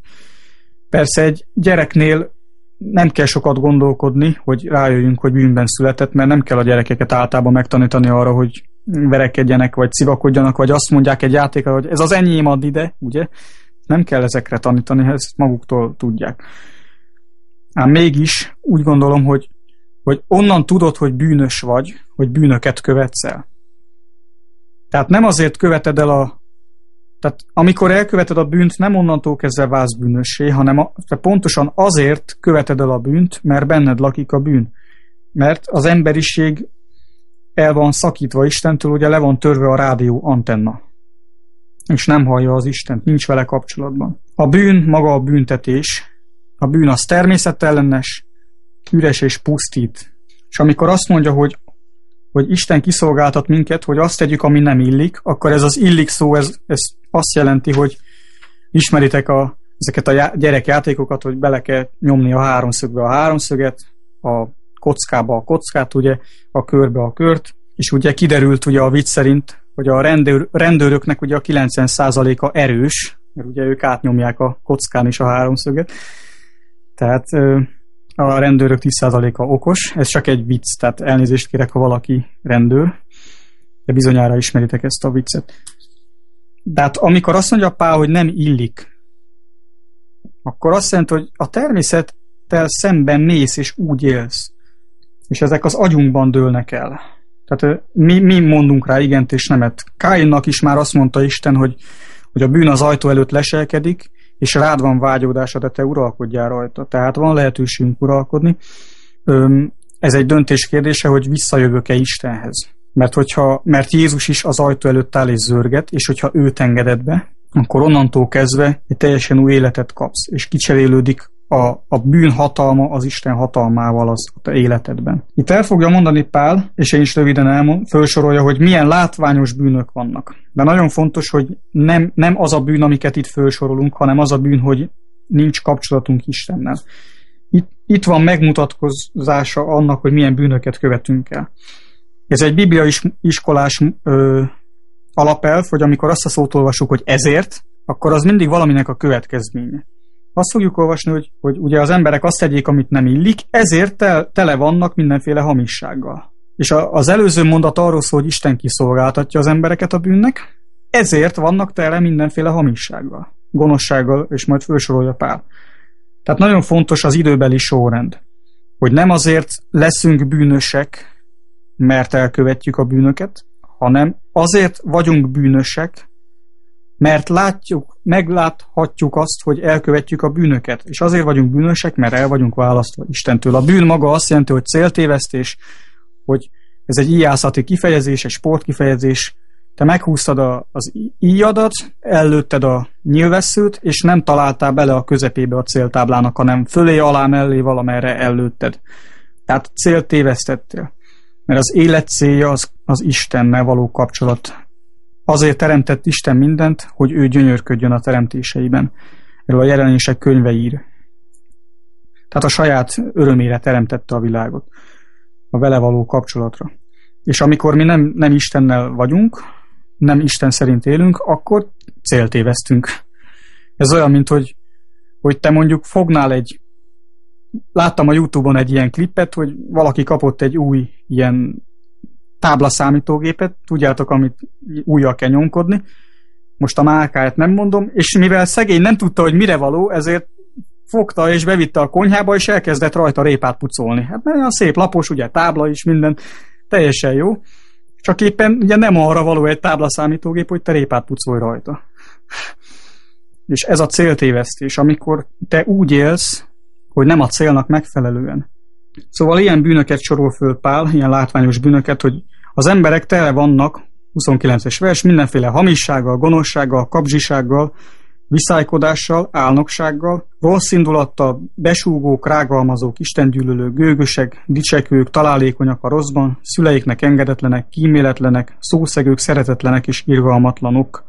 Persze egy gyereknél nem kell sokat gondolkodni, hogy rájöjjünk, hogy bűnben született, mert nem kell a gyerekeket általában megtanítani arra, hogy verekedjenek, vagy szivakodjanak, vagy azt mondják egy játékra, hogy ez az enyém ad ide, ugye? Nem kell ezekre tanítani, ezt maguktól tudják. Ám mégis úgy gondolom, hogy, hogy onnan tudod, hogy bűnös vagy, hogy bűnöket követsz el. Tehát nem azért követed el a... Tehát amikor elköveted a bűnt, nem onnantól kezdve válsz bűnössé, hanem a, te pontosan azért követed el a bűnt, mert benned lakik a bűn. Mert az emberiség el van szakítva Istentől, ugye le van törve a rádió antenna. És nem hallja az Istent, nincs vele kapcsolatban. A bűn maga a büntetés. A bűn az természetellenes, üres és pusztít. És amikor azt mondja, hogy hogy Isten kiszolgáltat minket, hogy azt tegyük, ami nem illik, akkor ez az illik szó, ez, ez azt jelenti, hogy ismeritek a, ezeket a gyerekjátékokat, hogy bele kell nyomni a háromszögbe a háromszöget, a kockába a kockát, ugye, a körbe a kört, és ugye kiderült ugye a vicc szerint, hogy a rendőr, rendőröknek ugye a 90%-a erős, mert ugye ők átnyomják a kockán is a háromszöget. Tehát a rendőrök 10%-a okos, ez csak egy vicc, tehát elnézést kérek, ha valaki rendőr, de bizonyára ismeritek ezt a viccet. De hát amikor azt mondja Pál, hogy nem illik, akkor azt jelenti, hogy a természettel szemben mész és úgy élsz. És ezek az agyunkban dőlnek el. Tehát mi, mi mondunk rá igent és nemet. Káinnak is már azt mondta Isten, hogy, hogy a bűn az ajtó előtt leselkedik, és rád van vágyódása, de te uralkodjál rajta. Tehát van lehetőségünk uralkodni. Ez egy döntés kérdése, hogy visszajövök-e Istenhez. Mert, hogyha, mert Jézus is az ajtó előtt áll és zörget, és hogyha őt engeded be, akkor onnantól kezdve egy teljesen új életet kapsz, és kicserélődik a, a bűn hatalma az Isten hatalmával az a te életedben. Itt el fogja mondani Pál, és én is röviden elmond, felsorolja, hogy milyen látványos bűnök vannak. De nagyon fontos, hogy nem, nem az a bűn, amiket itt felsorolunk, hanem az a bűn, hogy nincs kapcsolatunk Istennel. Itt, itt van megmutatkozása annak, hogy milyen bűnöket követünk el. Ez egy bibliai iskolás ö, alapelv, hogy amikor azt a szót olvasjuk, hogy ezért, akkor az mindig valaminek a következménye azt fogjuk olvasni, hogy, hogy ugye az emberek azt tegyék, amit nem illik, ezért tel, tele vannak mindenféle hamissággal. És a, az előző mondat arról szól, hogy Isten kiszolgáltatja az embereket a bűnnek, ezért vannak tele mindenféle hamissággal, gonoszsággal, és majd felsorolja Pál. Tehát nagyon fontos az időbeli sorrend, hogy nem azért leszünk bűnösek, mert elkövetjük a bűnöket, hanem azért vagyunk bűnösek, mert látjuk, megláthatjuk azt, hogy elkövetjük a bűnöket. És azért vagyunk bűnösek, mert el vagyunk választva Istentől. A bűn maga azt jelenti, hogy céltévesztés, hogy ez egy íjászati kifejezés, egy sportkifejezés, te meghúztad a, az íjadat, ellőtted a nyilvesszőt, és nem találtál bele a közepébe a céltáblának, hanem fölé, alá, mellé valamerre ellőtted. Tehát célt tévesztettél. Mert az élet célja az, az Istennel való kapcsolat Azért teremtett Isten mindent, hogy ő gyönyörködjön a teremtéseiben. Erről a jelenések könyve ír. Tehát a saját örömére teremtette a világot. A vele való kapcsolatra. És amikor mi nem, nem Istennel vagyunk, nem Isten szerint élünk, akkor céltévesztünk. Ez olyan, mint hogy, hogy te mondjuk fognál egy láttam a Youtube-on egy ilyen klippet, hogy valaki kapott egy új ilyen táblaszámítógépet, tudjátok, amit újjal kell nyomkodni. Most a márkáját nem mondom, és mivel szegény nem tudta, hogy mire való, ezért fogta és bevitte a konyhába, és elkezdett rajta répát pucolni. Hát nagyon szép, lapos, ugye tábla is, minden, teljesen jó. Csak éppen ugye nem arra való egy táblaszámítógép, hogy te répát pucolj rajta. És ez a céltévesztés, amikor te úgy élsz, hogy nem a célnak megfelelően. Szóval ilyen bűnöket sorol föl Pál, ilyen látványos bűnöket, hogy az emberek tele vannak, 29-es vers, mindenféle hamissággal, gonoszsággal, kapzsisággal, viszálykodással, álnoksággal, rossz indulattal, besúgók, rágalmazók, istengyűlölők, gőgösek, dicsekők, találékonyak a rosszban, szüleiknek engedetlenek, kíméletlenek, szószegők, szeretetlenek és irgalmatlanok.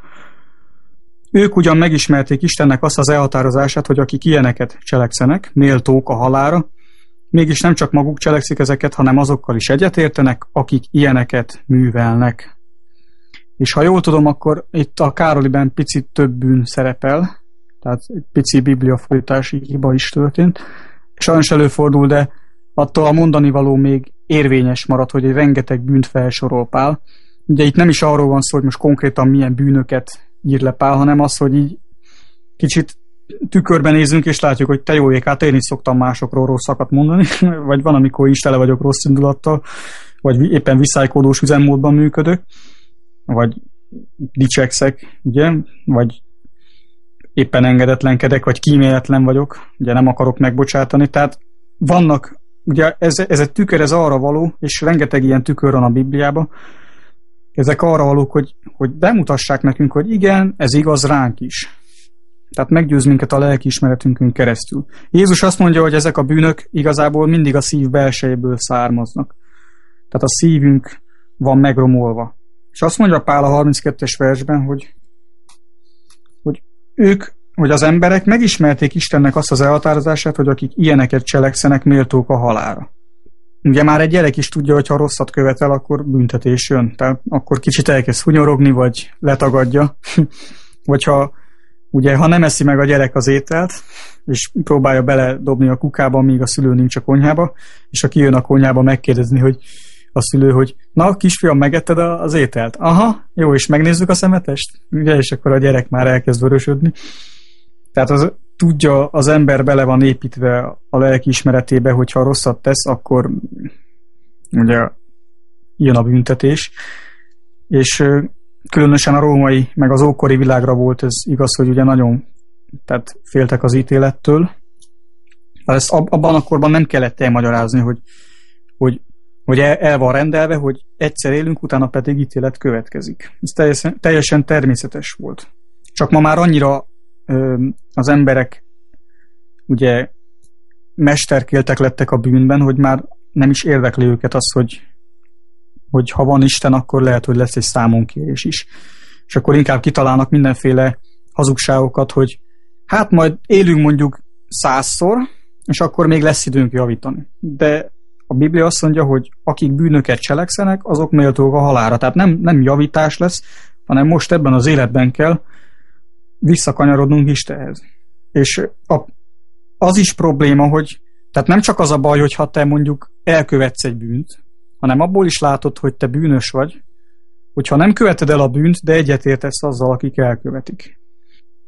Ők ugyan megismerték Istennek azt az elhatározását, hogy akik ilyeneket cselekszenek, méltók a halára, Mégis nem csak maguk cselekszik ezeket, hanem azokkal is egyetértenek, akik ilyeneket művelnek. És ha jól tudom, akkor itt a Károliben picit több bűn szerepel, tehát egy pici bibliafolytási hiba is történt. Sajnos előfordul, de attól a mondani való még érvényes marad, hogy egy rengeteg bűnt felsorol Pál. Ugye itt nem is arról van szó, hogy most konkrétan milyen bűnöket ír le Pál, hanem az, hogy így kicsit tükörben nézünk, és látjuk, hogy te jó ég, hát én is szoktam másokról rosszakat mondani, [LAUGHS] vagy van, amikor is tele vagyok rossz indulattal, vagy éppen viszálykodós üzemmódban működök, vagy dicsekszek, ugye, vagy éppen engedetlenkedek, vagy kíméletlen vagyok, ugye nem akarok megbocsátani, tehát vannak, ugye ez, ez egy tükör, ez arra való, és rengeteg ilyen tükör van a Bibliában, ezek arra valók, hogy, hogy bemutassák nekünk, hogy igen, ez igaz ránk is. Tehát meggyőz minket a lelkiismeretünkön keresztül. Jézus azt mondja, hogy ezek a bűnök igazából mindig a szív belsejéből származnak. Tehát a szívünk van megromolva. És azt mondja Pál a 32-es versben, hogy, hogy ők, hogy az emberek megismerték Istennek azt az elhatározását, hogy akik ilyeneket cselekszenek, méltók a halára. Ugye már egy gyerek is tudja, hogy ha rosszat követel, akkor büntetés jön. Tehát akkor kicsit elkezd hunyorogni, vagy letagadja. [LAUGHS] vagy ha ugye, ha nem eszi meg a gyerek az ételt, és próbálja beledobni a kukába, míg a szülő nincs a konyhába, és aki jön a konyhába megkérdezni, hogy a szülő, hogy na, kisfiam, megetted az ételt? Aha, jó, és megnézzük a szemetest? Ugye, és akkor a gyerek már elkezd vörösödni. Tehát az, tudja, az ember bele van építve a lelki ismeretébe, hogyha rosszat tesz, akkor ugye jön a büntetés. És különösen a római, meg az ókori világra volt ez igaz, hogy ugye nagyon tehát féltek az ítélettől. Ezt abban a korban nem kellett elmagyarázni, hogy, hogy, hogy el van rendelve, hogy egyszer élünk, utána pedig ítélet következik. Ez teljesen, teljesen természetes volt. Csak ma már annyira ö, az emberek ugye mesterkéltek lettek a bűnben, hogy már nem is érdekli őket az, hogy, hogy ha van Isten, akkor lehet, hogy lesz egy számonkérés is. És akkor inkább kitalálnak mindenféle hazugságokat, hogy hát majd élünk mondjuk százszor, és akkor még lesz időnk javítani. De a Biblia azt mondja, hogy akik bűnöket cselekszenek, azok méltók a halára. Tehát nem, nem javítás lesz, hanem most ebben az életben kell visszakanyarodnunk Istenhez. És a, az is probléma, hogy tehát nem csak az a baj, hogy ha te mondjuk elkövetsz egy bűnt, hanem abból is látod, hogy te bűnös vagy, hogyha nem követed el a bűnt, de egyetértesz azzal, akik elkövetik.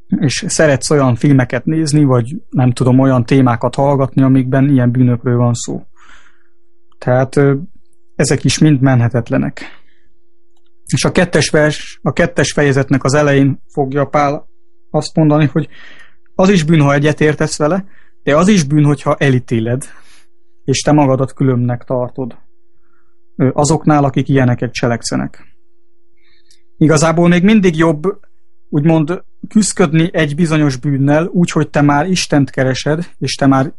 És szeretsz olyan filmeket nézni, vagy nem tudom, olyan témákat hallgatni, amikben ilyen bűnökről van szó. Tehát ezek is mind menhetetlenek. És a kettes, vers, a kettes fejezetnek az elején fogja Pál azt mondani, hogy az is bűn, ha egyetértesz vele, de az is bűn, hogyha elítéled, és te magadat különbnek tartod azoknál, akik ilyeneket cselekszenek. Igazából még mindig jobb úgymond küzdködni egy bizonyos bűnnel, úgy, hogy te már Istent keresed, és te már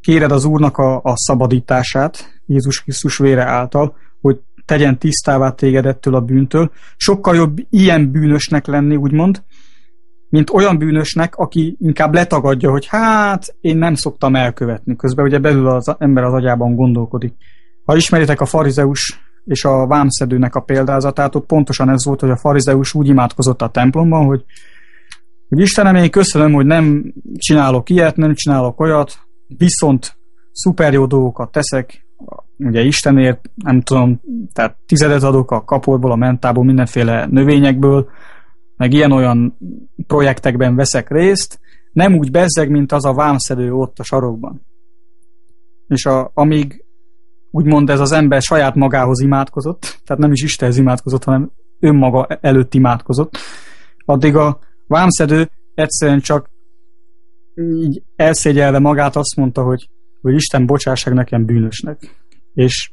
kéred az Úrnak a, a szabadítását Jézus Krisztus vére által, hogy tegyen tisztává téged ettől a bűntől. Sokkal jobb ilyen bűnösnek lenni, úgymond, mint olyan bűnösnek, aki inkább letagadja, hogy hát én nem szoktam elkövetni. Közben ugye belül az ember az agyában gondolkodik. Ha ismeritek a farizeus és a vámszedőnek a példázatát, ott pontosan ez volt, hogy a farizeus úgy imádkozott a templomban, hogy, hogy Istenem, én köszönöm, hogy nem csinálok ilyet, nem csinálok olyat, viszont szuper jó dolgokat teszek, ugye Istenért, nem tudom, tehát tizedet adok a kapolból, a mentából, mindenféle növényekből, meg ilyen-olyan projektekben veszek részt, nem úgy bezzeg, mint az a vámszedő ott a sarokban. És a, amíg úgymond ez az ember saját magához imádkozott, tehát nem is Istenhez imádkozott, hanem önmaga előtt imádkozott, addig a vámszedő egyszerűen csak így elszégyelve magát azt mondta, hogy, hogy Isten bocsásság nekem bűnösnek. És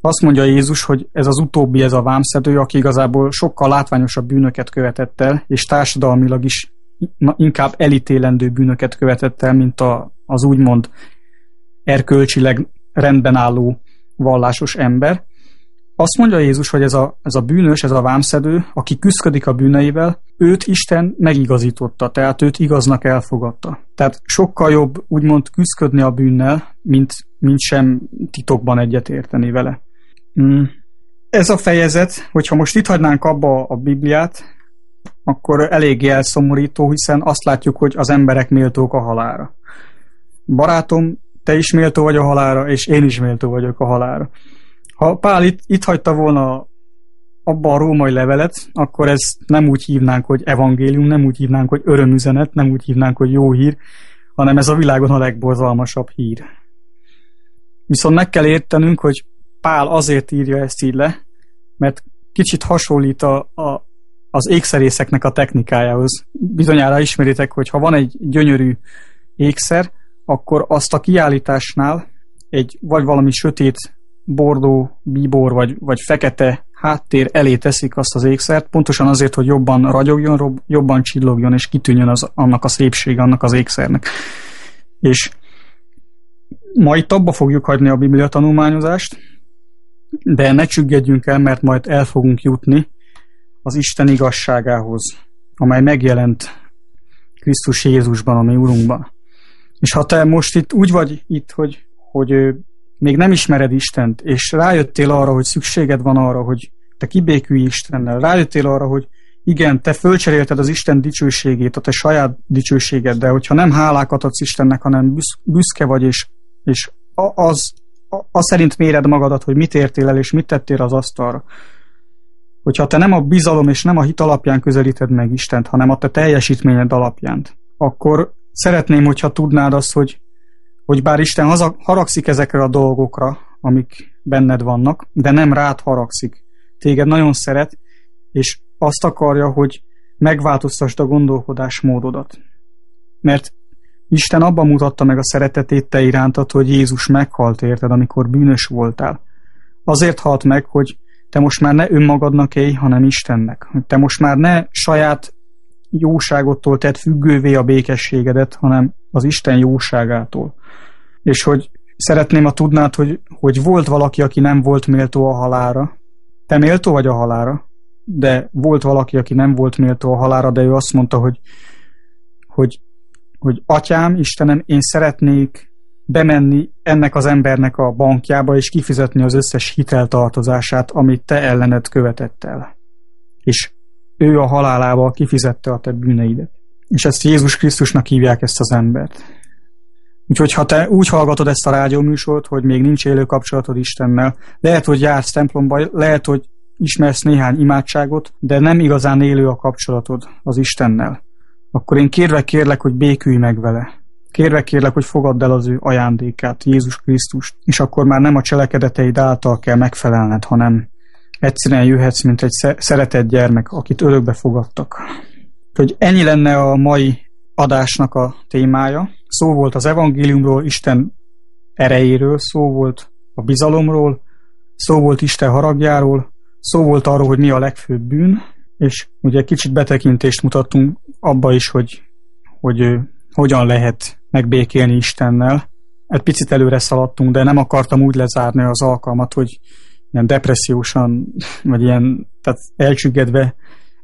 azt mondja Jézus, hogy ez az utóbbi, ez a vámszedő, aki igazából sokkal látványosabb bűnöket követett el, és társadalmilag is inkább elítélendő bűnöket követett el, mint a, az úgymond erkölcsileg rendben álló vallásos ember. Azt mondja Jézus, hogy ez a, ez a bűnös, ez a vámszedő, aki küzdik a bűneivel, őt Isten megigazította, tehát őt igaznak elfogadta. Tehát sokkal jobb úgymond küzdködni a bűnnel, mint, mint sem titokban egyetérteni vele. Mm. Ez a fejezet, hogyha most itt hagynánk abba a Bibliát, akkor eléggé elszomorító, hiszen azt látjuk, hogy az emberek méltók a halára. Barátom, te is méltó vagy a halára, és én is méltó vagyok a halára. Ha Pál itt, itt hagyta volna abba a római levelet, akkor ezt nem úgy hívnánk, hogy evangélium, nem úgy hívnánk, hogy örömüzenet, nem úgy hívnánk, hogy jó hír, hanem ez a világon a legborzalmasabb hír. Viszont meg kell értenünk, hogy Pál azért írja ezt így le, mert kicsit hasonlít a, a, az ékszerészeknek a technikájához. Bizonyára ismeritek, hogy ha van egy gyönyörű ékszer, akkor azt a kiállításnál egy vagy valami sötét bordó, bíbor vagy, vagy fekete háttér elé teszik azt az ékszert, pontosan azért, hogy jobban ragyogjon, jobban csillogjon, és kitűnjön az, annak a szépség, annak az ékszernek. És ma itt abba fogjuk hagyni a Biblia tanulmányozást, de ne csüggedjünk el, mert majd el fogunk jutni az Isten igazságához, amely megjelent Krisztus Jézusban, a mi Urunkban. És ha te most itt úgy vagy itt, hogy, hogy még nem ismered Istent, és rájöttél arra, hogy szükséged van arra, hogy te kibékülj Istennel, rájöttél arra, hogy igen, te fölcserélted az Isten dicsőségét, a te saját dicsőséged, de hogyha nem hálákat adsz Istennek, hanem büszke vagy, és, és az, az szerint méred magadat, hogy mit értél el, és mit tettél az asztalra. Hogyha te nem a bizalom és nem a hit alapján közelíted meg Istent, hanem a te teljesítményed alapján, akkor szeretném, hogyha tudnád azt, hogy, hogy bár Isten haza, haragszik ezekre a dolgokra, amik benned vannak, de nem rád haragszik. Téged nagyon szeret, és azt akarja, hogy megváltoztasd a gondolkodásmódodat. Mert Isten abban mutatta meg a szeretetét te irántad, hogy Jézus meghalt érted, amikor bűnös voltál. Azért halt meg, hogy te most már ne önmagadnak élj, hanem Istennek. Te most már ne saját jóságottól tett függővé a békességedet, hanem az Isten jóságától. És hogy szeretném, a tudnád, hogy, hogy volt valaki, aki nem volt méltó a halára. Te méltó vagy a halára? De volt valaki, aki nem volt méltó a halára, de ő azt mondta, hogy, hogy, hogy atyám, Istenem, én szeretnék bemenni ennek az embernek a bankjába, és kifizetni az összes hiteltartozását, amit te ellened követett el. És ő a halálával kifizette a te bűneidet. És ezt Jézus Krisztusnak hívják ezt az embert. Úgyhogy ha te úgy hallgatod ezt a rádióműsort, hogy még nincs élő kapcsolatod Istennel, lehet, hogy jársz templomba, lehet, hogy ismersz néhány imádságot, de nem igazán élő a kapcsolatod az Istennel, akkor én kérve kérlek, hogy békülj meg vele. Kérve kérlek, hogy fogadd el az ő ajándékát, Jézus Krisztust, és akkor már nem a cselekedeteid által kell megfelelned, hanem egyszerűen jöhetsz, mint egy szeretett gyermek, akit örökbe fogadtak. Hogy ennyi lenne a mai adásnak a témája. Szó volt az evangéliumról, Isten erejéről, szó volt a bizalomról, szó volt Isten haragjáról, szó volt arról, hogy mi a legfőbb bűn, és ugye kicsit betekintést mutattunk abba is, hogy, hogy hogyan lehet megbékélni Istennel. Egy picit előre szaladtunk, de nem akartam úgy lezárni az alkalmat, hogy ilyen depressziósan, vagy ilyen tehát elcsüggedve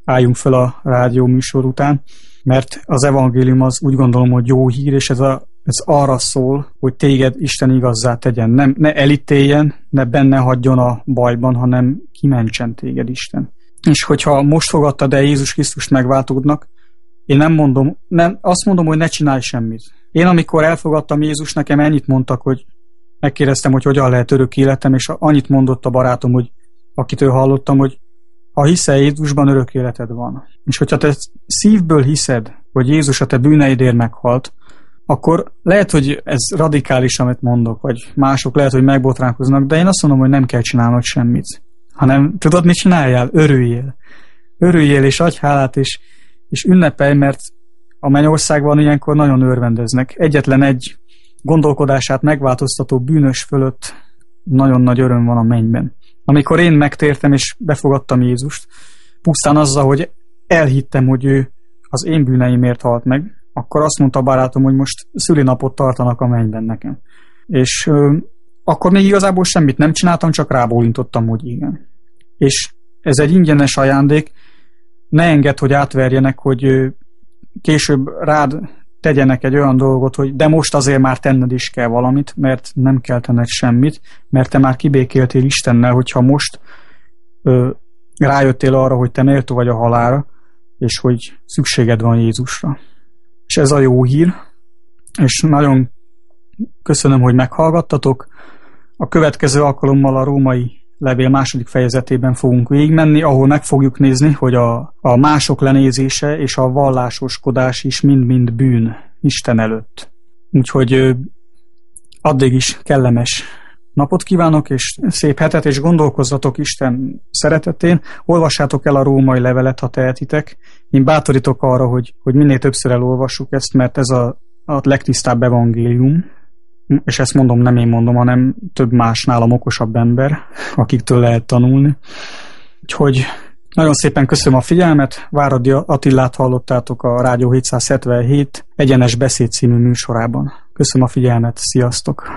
álljunk fel a rádió műsor után, mert az evangélium az úgy gondolom, hogy jó hír, és ez, a, ez arra szól, hogy téged Isten igazzá tegyen. Nem, ne elítéljen, ne benne hagyjon a bajban, hanem kimentsen téged Isten. És hogyha most fogadtad el Jézus Krisztust megváltódnak, én nem mondom, nem, azt mondom, hogy ne csinálj semmit. Én amikor elfogadtam Jézus, nekem ennyit mondtak, hogy megkérdeztem, hogy hogyan lehet örök életem, és annyit mondott a barátom, hogy akitől hallottam, hogy ha hiszel Jézusban, örök életed van. És hogyha te szívből hiszed, hogy Jézus a te bűneidért meghalt, akkor lehet, hogy ez radikális, amit mondok, vagy mások lehet, hogy megbotránkoznak, de én azt mondom, hogy nem kell csinálnod semmit. Hanem tudod, mit csináljál? Örüljél. Örüljél, és adj hálát, és, és ünnepelj, mert a mennyországban ilyenkor nagyon örvendeznek. Egyetlen egy gondolkodását megváltoztató bűnös fölött nagyon nagy öröm van a mennyben. Amikor én megtértem és befogadtam Jézust, pusztán azzal, hogy elhittem, hogy ő az én bűneimért halt meg, akkor azt mondta a barátom, hogy most szülinapot tartanak a mennyben nekem. És ö, akkor még igazából semmit nem csináltam, csak rábólintottam, hogy igen. És ez egy ingyenes ajándék, ne engedd, hogy átverjenek, hogy később rád tegyenek egy olyan dolgot, hogy de most azért már tenned is kell valamit, mert nem kell tenned semmit, mert te már kibékéltél Istennel, hogyha most ö, rájöttél arra, hogy te méltó vagy a halára, és hogy szükséged van Jézusra. És ez a jó hír, és nagyon köszönöm, hogy meghallgattatok. A következő alkalommal a római levél második fejezetében fogunk végigmenni, ahol meg fogjuk nézni, hogy a, a mások lenézése és a vallásoskodás is mind-mind bűn Isten előtt. Úgyhogy addig is kellemes napot kívánok, és szép hetet, és gondolkozzatok Isten szeretetén. Olvassátok el a római levelet, ha tehetitek. Én bátorítok arra, hogy, hogy minél többször elolvassuk ezt, mert ez a, a legtisztább evangélium, és ezt mondom, nem én mondom, hanem több más nálam okosabb ember, akiktől lehet tanulni. Úgyhogy nagyon szépen köszönöm a figyelmet, Váradi Attillát hallottátok a Rádió 777 egyenes beszéd című műsorában. Köszönöm a figyelmet, sziasztok!